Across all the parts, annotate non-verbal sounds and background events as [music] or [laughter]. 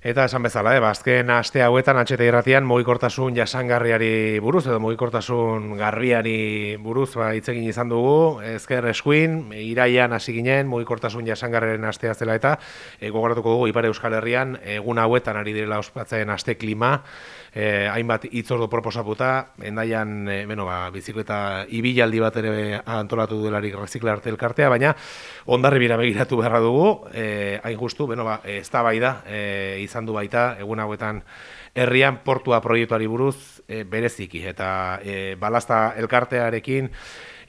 Eta esan bezala, eh, bazken ba, aste hauetan atxete irratian mugikortasun jasangarriari buruz edo mugikortasun garriari buruz ba, itzegin izan dugu, ezker eskuin, iraian hasi ginen mugikortasun jasangarriaren astea zela eta e, gogoratuko dugu Ipare Euskal Herrian egun hauetan ari direla ospatzen aste klima, e, hainbat itzordo proposaputa, endaian, e, bueno, ba, bizikleta ibilaldi bat ere antolatu duelarik rezikla arte elkartea, baina ondarri bira begiratu beharra dugu, e, hain justu, bueno, ba, ez da bai da, e, izan du baita, egun hauetan, herrian portua proiektuari buruz e, bereziki, eta e, balazta elkartearekin,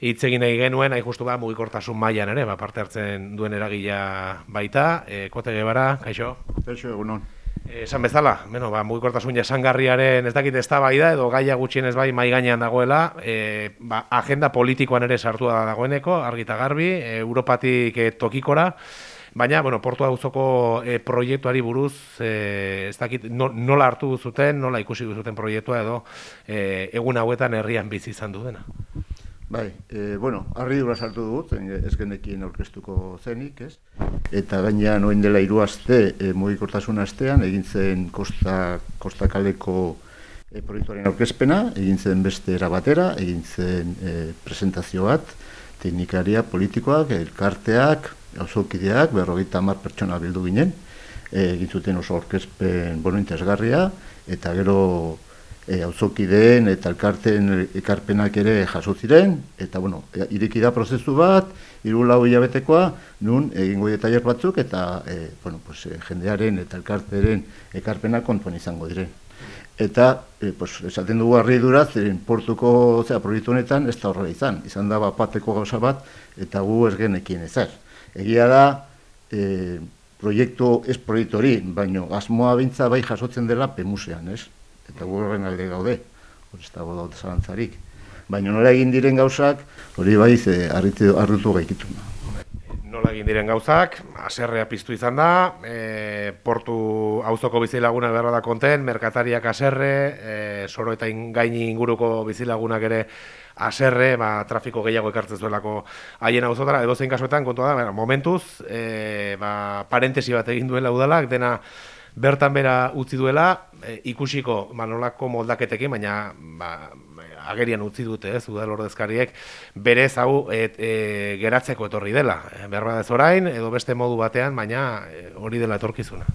hitz egin nahi genuen, hain justu ba, mugikortasun mailan ere, ba, parte hartzen duen eragila baita, e, kote gebara, kaixo? Kaixo, egunon. Esan bezala, bueno, ba, mugikortasun jasangarriaren ez dakit ez bai da, edo gaia gutxienez bai mai gainean dagoela, e, ba, agenda politikoan ere sartua da dagoeneko, argita garbi, e, Europatik e, tokikora, baina, bueno, portu hauzoko e, proiektuari buruz, e, ez dakit nola hartu zuten, nola ikusi zuten proiektua edo e, egun hauetan herrian bizi izan du dena. Bai, e, bueno, harri dura sartu dut, ez genekin aurkeztuko zenik, ez? Eta gainean oin dela hiru aste, e, mugikortasun astean, egin zen Kosta, Kosta Kaleko e, proiektuaren aurkezpena, egin zen beste erabatera, egin zen e, presentazio bat, teknikaria politikoak, elkarteak, auzokideak, berrogeita hamar pertsona bildu ginen, e, egin zuten oso aurkezpen bono interesgarria, eta gero e, auzokideen eta elkarten ekarpenak ere jaso ziren eta bueno, ireki da prozesu bat, hiru lau hilabetekoa, nun egingo tailer batzuk eta e, bueno, pues, jendearen eta elkarteren ekarpenak kontuan izango diren. Eta, e, pues, esaten dugu harri dura, ziren portuko zera, proiektu honetan ez da horrela izan. Izan da bateko gauza bat eta gu ez genekin ezer. Egia da, e, proiektu ez proiektu hori, baina asmoa bintza bai jasotzen dela pemusean, ez? eta gu horren alde gaude, hori ez dago daute zalantzarik. Baina nola egin diren gauzak, hori bai ze harritu gaikitu. Egin diren gauzak, aserrea piztu izan da, e, portu auzoko bizilaguna beharra da konten, merkatariak aserre, e, soro eta gaini inguruko bizilagunak ere aserre, ba, trafiko gehiago ekartzen zuelako haien auzotara, edo kasuetan, kontua da, momentuz, e, ba, parentesi bat egin duela udalak, dena bertan bera utzi duela, e, ikusiko manolako moldaketekin, baina ba, agerian utzi dute, ez, udal ordezkariek, berez hau et, e, geratzeko etorri dela. E, behar ez orain, edo beste modu batean, baina e, hori dela etorkizuna.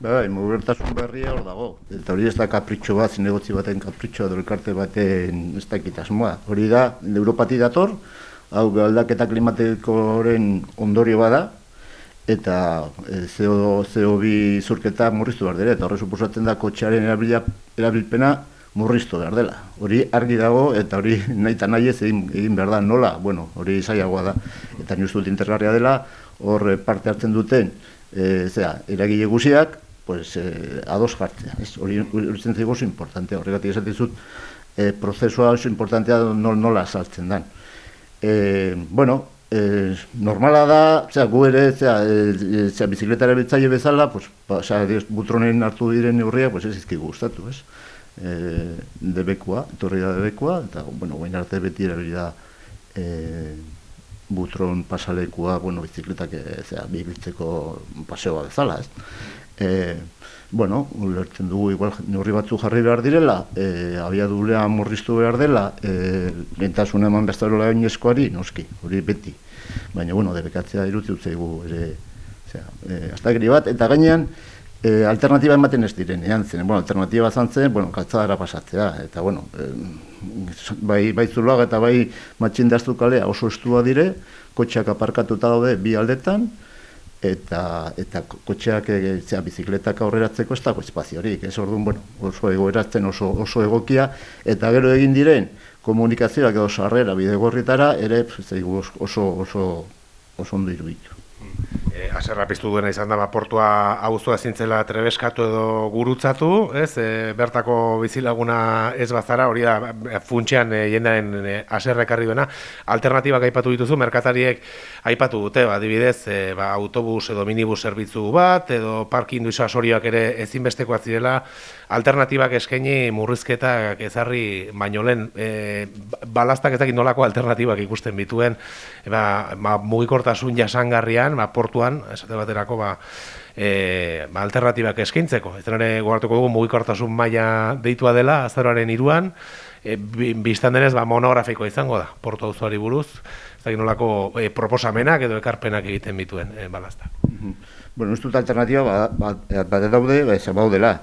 Bai, mugertasun berria hor dago. Eta hori ez da kapritxo bat, zinegotzi baten kapritxoa, dolkarte baten ez da Hori da, Europati dator, hau aldaketa klimatikoren ondorio bada, eta e, CO2 zurketa murriztu behar dira, eta horre suposatzen da kotxearen erabilpena murriztu behar dela. Hori argi dago, eta hori [laughs] nahi eta nahi ez egin, egin behar da nola, bueno, hori zaiagoa da, eta nire dut interesgarria dela, hor parte hartzen duten, e, zera, eragile guziak, pues, e, ados jartzea, ez? hori urtzen zaigu oso importante, horregatik esaten zut, e, prozesua oso importantea nola saltzen dan. E, bueno, e, normala da, zera, gu ere, zera, e, zera bizikletara betzaile bezala, pues, ba, zera, butronen hartu diren neurria, pues ez izki gustatu, ez? E, debekua, etorri da debekua, eta, bueno, guain arte beti erabili da e, butron pasalekua, bueno, bizikletak, zera, bihitzeko paseoa bezala, ez? E, bueno, ulertzen dugu igual neurri batzu jarri behar direla, e, abiadulea murriztu behar dela, e, lentasuna eman bestarola eskoari, noski, hori beti. Baina, bueno, debekatzea irutzen zaigu ere, zera, e, astagri bat, eta gainean, e, alternatiba ematen ez diren, ean zen, bueno, alternatiba zantzen, bueno, katzadara pasatzea, eta, bueno, e, bai, bai zuloaga eta bai matxindaztu kalea oso estua dire, kotxeak aparkatuta daude bi aldetan, eta eta kotxeak egitzea bizikletak aurreratzeko ez dago espaziorik, ez? Orduan, bueno, oso egoeratzen oso, oso egokia, eta gero egin diren komunikazioak edo sarrera bidegorritara ere oso, oso, oso, oso ondo iruditu e, piztu duena izan da ba, portua auzoa zintzela trebeskatu edo gurutzatu, ez? E, bertako bizilaguna ez bazara, hori da funtsean e, jendaren e, aserra ekarri duena. Alternatibak aipatu dituzu, merkatariek aipatu dute, ba, adibidez, e, ba, autobus edo minibus zerbitzu bat, edo parkindu isoasorioak ere ezinbestekoak zirela, alternatibak eskaini murrizketak ezarri baino lehen e, balastak ezakit nolako alternatibak ikusten bituen ba, ba, mugikortasun jasangarrian ba, portuan esate baterako ba, e, ba, alternatibak eskaintzeko. Ez ere gogoratuko dugu mugikortasun maila deitua dela azaroaren iruan, e, biztan denez ba, monografiko izango da, portu auzoari buruz, ez da nolako e, proposamenak edo ekarpenak egiten bituen e, balazta. Bueno, ez dut alternatiba bat ba, ba, daude, ba, baudela.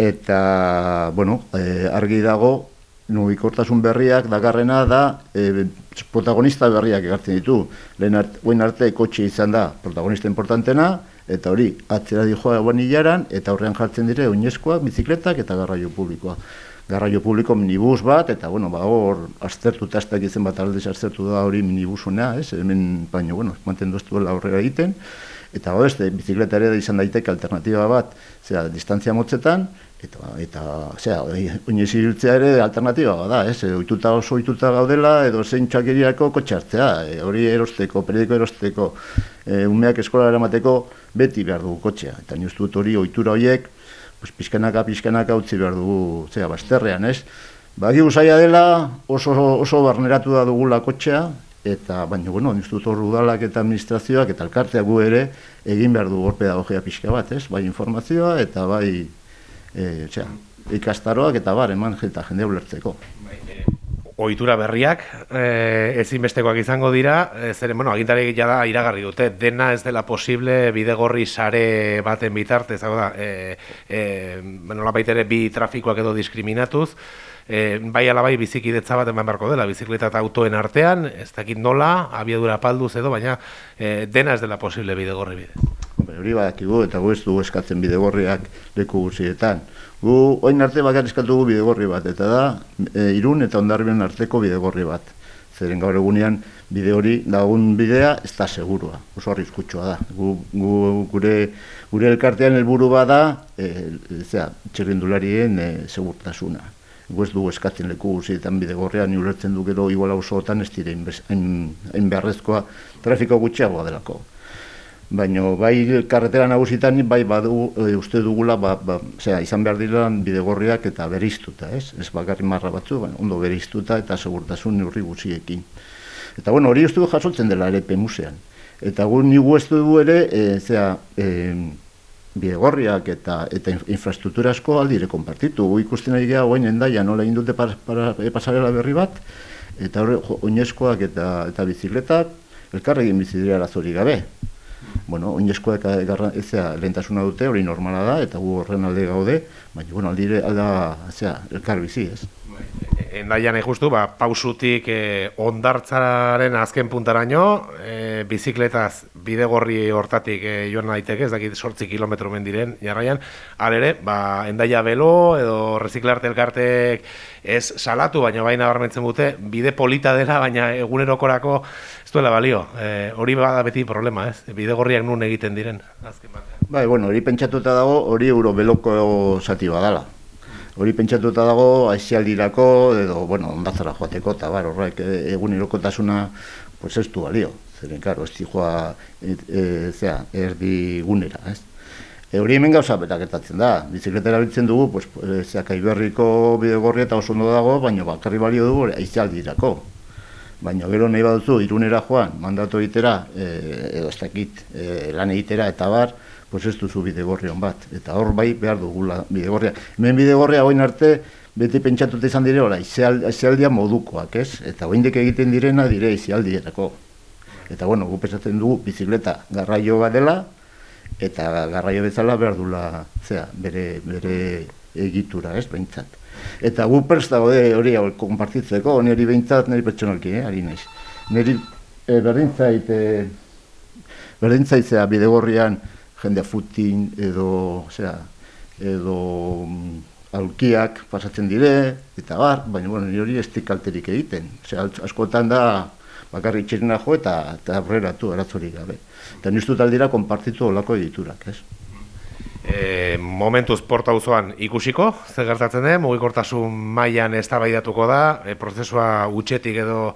Eta, bueno, e, argi dago, mugikortasun berriak dakarrena da e, protagonista berriak egartzen ditu. Lehen arte, arte kotxe izan da protagonista importantena, eta hori, atzera di joa hilaran, eta horrean jartzen dire oinezkoak, bizikletak eta garraio publikoa. Garraio publiko minibus bat, eta bueno, ba, hor, aztertu eta izan bat aldez aztertu da hori minibusonea, ez, hemen, baina, bueno, mantendu ez duela aurrera egiten, eta hori, bizikleta ere izan daiteke alternatiba bat, zera, distantzia motzetan, eta eta osea oinez ibiltzea ere alternativa da, ez? Ohituta oso ohituta gaudela edo zein txakiriako kotxartzea, e, hori erosteko, periodiko erosteko, e, umeak eskola eramateko beti behar dugu kotxea. Eta ni dut hori ohitura horiek, pues pizkanaka pizkanaka utzi behar dugu, zea, basterrean, ez? Bagi usaia dela oso oso barneratu da dugula kotxea eta baina bueno, ni dut eta administrazioak eta elkarteak gu ere egin behar du hor pedagogia pixka bat, ez? Bai informazioa eta bai e, txea, ikastaroak eta bar, eman eta jende ulertzeko. Ohitura berriak e, ezinbestekoak izango dira, e, zeren, bueno, agintari da iragarri dute, dena ez dela posible bidegorri sare baten bitartez, hau da, e, e, bueno, baitere bi trafikoak edo diskriminatuz, e, bai alabai bizikidetza bat eman beharko dela, bizikleta eta autoen artean, ez dakit nola, abiadura palduz edo, baina e, dena ez dela posible bidegorri bidez hori badakigu eta gu ez dugu eskatzen bidegorriak leku guzietan. Gu oin arte bakar eskatu dugu bidegorri bat, eta da e, irun eta ondarbian arteko bidegorri bat. Zeren gaur egunean bide hori lagun bidea ez da segurua, oso arrizkutsua da. Gu, gu, gure, gure elkartean helburu bada, e, zera, txerrindularien e, segurtasuna. Gu ez dugu eskatzen leku guzietan bidegorrian, ulertzen du gero iguala osotan ez dire hain beharrezkoa trafiko gutxiagoa delako baina bai karretera nagusitan bai badu e, uste dugula ba, ba, izan behar dira bidegorriak eta beriztuta, ez? Ez bakarri marra batzu, baina ondo beriztuta eta segurtasun neurri guziekin. Eta bueno, hori uste du jasotzen dela ere pemusean. Eta gu nigu ez dugu ere, e, zera, e, bidegorriak eta eta infrastruktura asko aldire konpartitu. Gu ikusten ari geha guain endaia nola para, para, e, pasarela berri bat, eta hori oinezkoak eta, eta bizikletak, elkarregin bizidrea lazori gabe bueno, oinezkoak garra, ezea, lehentasuna dute, hori normala da, eta gu horren alde gaude, baina, bueno, aldire, alda, ezea, elkar bizi, ez. Endaian justu, ba, pausutik eh, ondartzaren azken puntaraino, eh, bizikletaz bidegorri hortatik eh, joan daiteke, ez dakit sortzi kilometro mendiren jarraian, alere, ba, endaia belo edo reziklarte elkartek ez salatu, baina baina barmentzen dute, bide polita dela, baina egunerokorako ez duela balio. E, hori bada beti problema, ez? Bidegorriak nun egiten diren, azken batean. Bai, bueno, hori pentsatuta dago, hori euro beloko zati badala hori pentsatuta dago aizialdirako edo bueno, ondatzara joateko eta bar, horrek e, egun irokotasuna pues ez du balio. Zeren, karo, ez joa e, e, zera, erdi gunera, ez? E, hori hemen gauza betakertatzen da. Bizikleta erabiltzen dugu, pues, e, zera, kaiberriko bidegorri eta oso ondo dago, baina bakarri balio dugu aizialdirako. Baina gero nahi baduzu irunera joan, mandatu egitera, e, edo ez dakit, e, lan egitera eta bar, pues ez duzu bidegorrion bat. Eta hor bai behar dugula bidegorria. Hemen bidegorria hoin arte, beti pentsatuta izan dire, ora, izialdia modukoak, ez? Eta hoindik egiten direna dire izialdierako. Eta bueno, gu pesatzen dugu bizikleta garraio bat dela, eta garraio bezala behar dula, zera, bere, bere egitura, ez, behintzat. Eta gu presta gode hori hau konpartitzeko, niri behintzat, niri pertsonalki, eh, ari naiz. Niri e, berdintzait, e, berdintzaitzea bidegorrian, jendea futin edo, osea, edo mm, alkiak pasatzen dire, eta bar, baina bueno, hori ez kalterik egiten. Osea, askotan da bakarrik txerina jo eta, eta aurreratu aratzorik gabe. Eta niztu taldira konpartitu olako editurak, ez? E, momentuz porta auzoan ikusiko, zer gertatzen den, mugikortasun mailan eztabaidatuko da, e, prozesua utxetik edo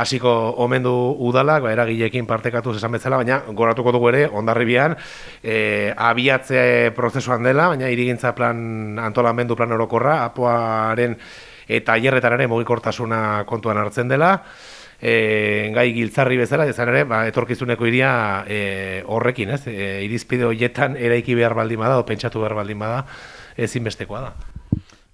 hasiko omendu udalak, ba, eragileekin partekatu esan bezala, baina goratuko dugu ere, ondarribian, e, abiatze prozesuan dela, baina irigintza plan, antolamendu plan orokorra, apoaren eta hierretan ere mugikortasuna kontuan hartzen dela, e, gai giltzarri bezala, izan ere, ba, etorkizuneko iria e, horrekin, ez? E, irizpide horietan eraiki behar baldin bada, o pentsatu behar baldin bada, ezinbestekoa da.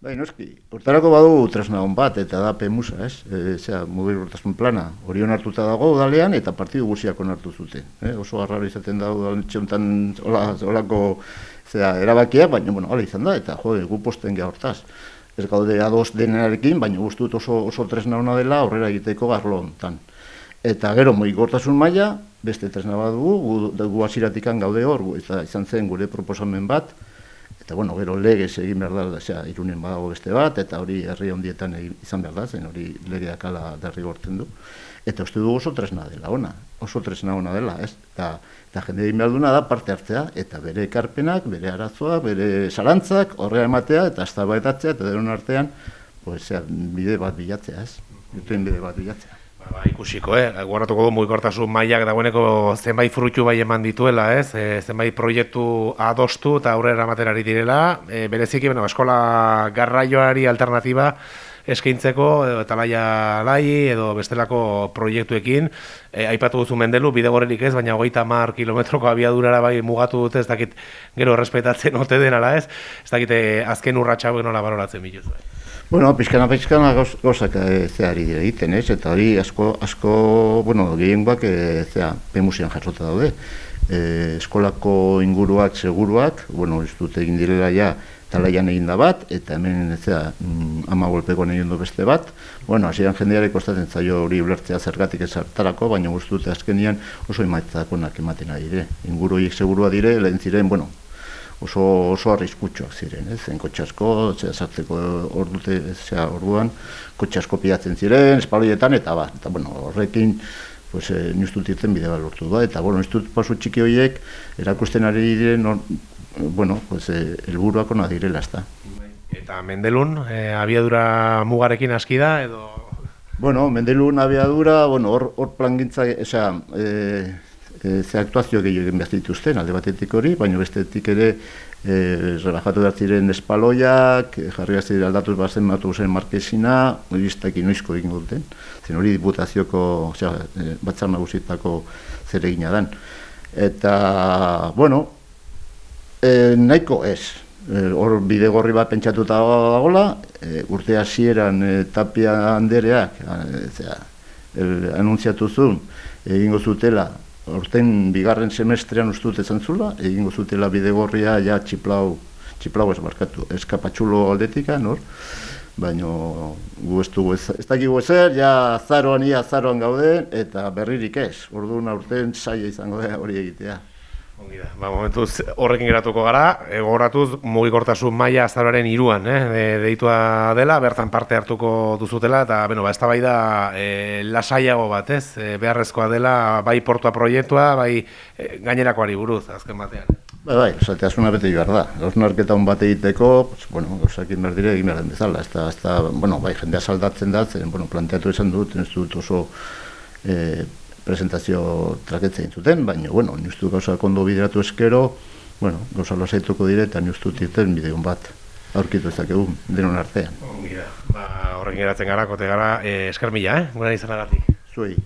Bai, noski, hortarako badu tresna hon bat, eta da PEMUSA, ez? E, zera, mugikortasun plana, hori hartuta dago udalean, eta partidu guziak onartu zuten. Eh? Oso garraro izaten da txontan olako zera, erabakia, baina, bueno, hala izan da, eta jo, gu posten geha hortaz. Ez gaude ados denarekin, baina guztut oso, oso tresna hona dela horrela egiteko garlo hontan. Eta gero, mugikortasun maila, beste tresna bat dugu, gu, gu asiratikan gaude hor, eta izan zen gure proposamen bat, Eta bueno, gero legez egin behar da, osea, irunen badago beste bat, eta hori herri hondietan izan behar da, zen hori legeak ala derrigortzen du. Eta uste du oso tresna dela, ona, oso tresna ona dela, ez? Eta, eta jende egin behar duna da parte hartzea, eta bere ekarpenak, bere arazoak, bere salantzak, horrea ematea, eta azta eta denon artean, pues, bide bat bilatzea, ez? bide bat bilatzea. Ba, ikusiko, eh? Guardatuko du mugikortasun mailak dagoeneko zenbait fruitu bai eman dituela, ez? E, zenbait proiektu adostu eta aurrera materari direla. E, bereziki, bueno, eskola garraioari alternatiba eskaintzeko edo laia lai edo bestelako proiektuekin. E, aipatu duzu mendelu, bide ez, baina hogeita mar kilometroko abiadurara bai mugatu dute, ez dakit gero respetatzen ote denala, ez? Ez dakit e, azken urratxa nola baloratzen biluzu. Bueno, pizkana pizkana gozak e, zehari egiten, ez? Eta hori asko, asko bueno, gehiengoak e, zea, pemusian jasota daude. E, eskolako inguruak, seguruak, bueno, ez dut egin direla ja, talaian egin da bat, eta hemen zea, mm, ama golpeko egin du beste bat. Bueno, hasieran jendeare kostatzen zaio hori ulertzea zergatik ezartarako, baina guztute azkenian oso imaitzakonak ematen ari dire. Inguru segurua dire, lehen ziren, bueno, oso oso arriskutsuak ziren, ez? Zen kotxasko, ze sartzeko ordute, zea orduan, kotxasko piatzen ziren, espaloietan eta ba, eta bueno, horrekin pues eh nustut bide bat lortu da eta bueno, nustut pasu txiki horiek erakusten ari diren bueno, pues eh helburuak ona direla, ezta. Eta Mendelun, eh, abiadura mugarekin aski da edo Bueno, Mendelun abiadura, bueno, hor hor plangintza, osea, eh e, ze aktuazio gehiago egin behar dituzten, alde batetik hori, baina bestetik ere e, rebajatu behar ziren espaloiak, e, jarri behar ziren aldatu bazen matu zen markesina, hori inoizko egin duten, zen hori diputazioko, osea, e, batzar nagusitako zer egina dan. Eta, bueno, e, nahiko ez, e, hor bide gorri bat pentsatuta dagoela, e, urte hasieran e, tapia handereak, e, anuntziatu zuen, egingo zutela Horten bigarren semestrean ustut ezan zula, egingo zutela bidegorria ja txiplau, txiplau ez markatu, eskapatxulo aldetika, nor? Baina gu ez dugu ez, ez dakigu ezer, ja zaroan ia zaroan gaude, eta berririk ez, orduan aurten saia izango da hori egitea. Ongi da, ba, momentuz horrekin geratuko gara, egoratuz mugikortasun maila azararen iruan, eh, de, deitua dela, bertan parte hartuko duzutela, eta, bueno, ba, ez da bai da e, lasaiago bat, ez, e, beharrezkoa dela, bai portua proiektua, bai e, gainerakoari buruz, azken batean. Bai, bai, osate, asuna bete joar da. Gausnarketa hon bat egiteko, pues, bueno, gauzakin behar dire egin behar bezala. Ez da, bueno, bai, jendea saldatzen da, zen, bueno, planteatu esan dut, ez dut oso, eh, presentazio traketzen zuten, baina, bueno, niustu gauza kondo bideratu eskero, bueno, gauza lasaituko dire eta niustu tirten bideon bat aurkitu ezakegu denon artean. Ba, horrekin geratzen gara, kote gara, eh, esker mila, eh? Guna izan agatik. Zuei.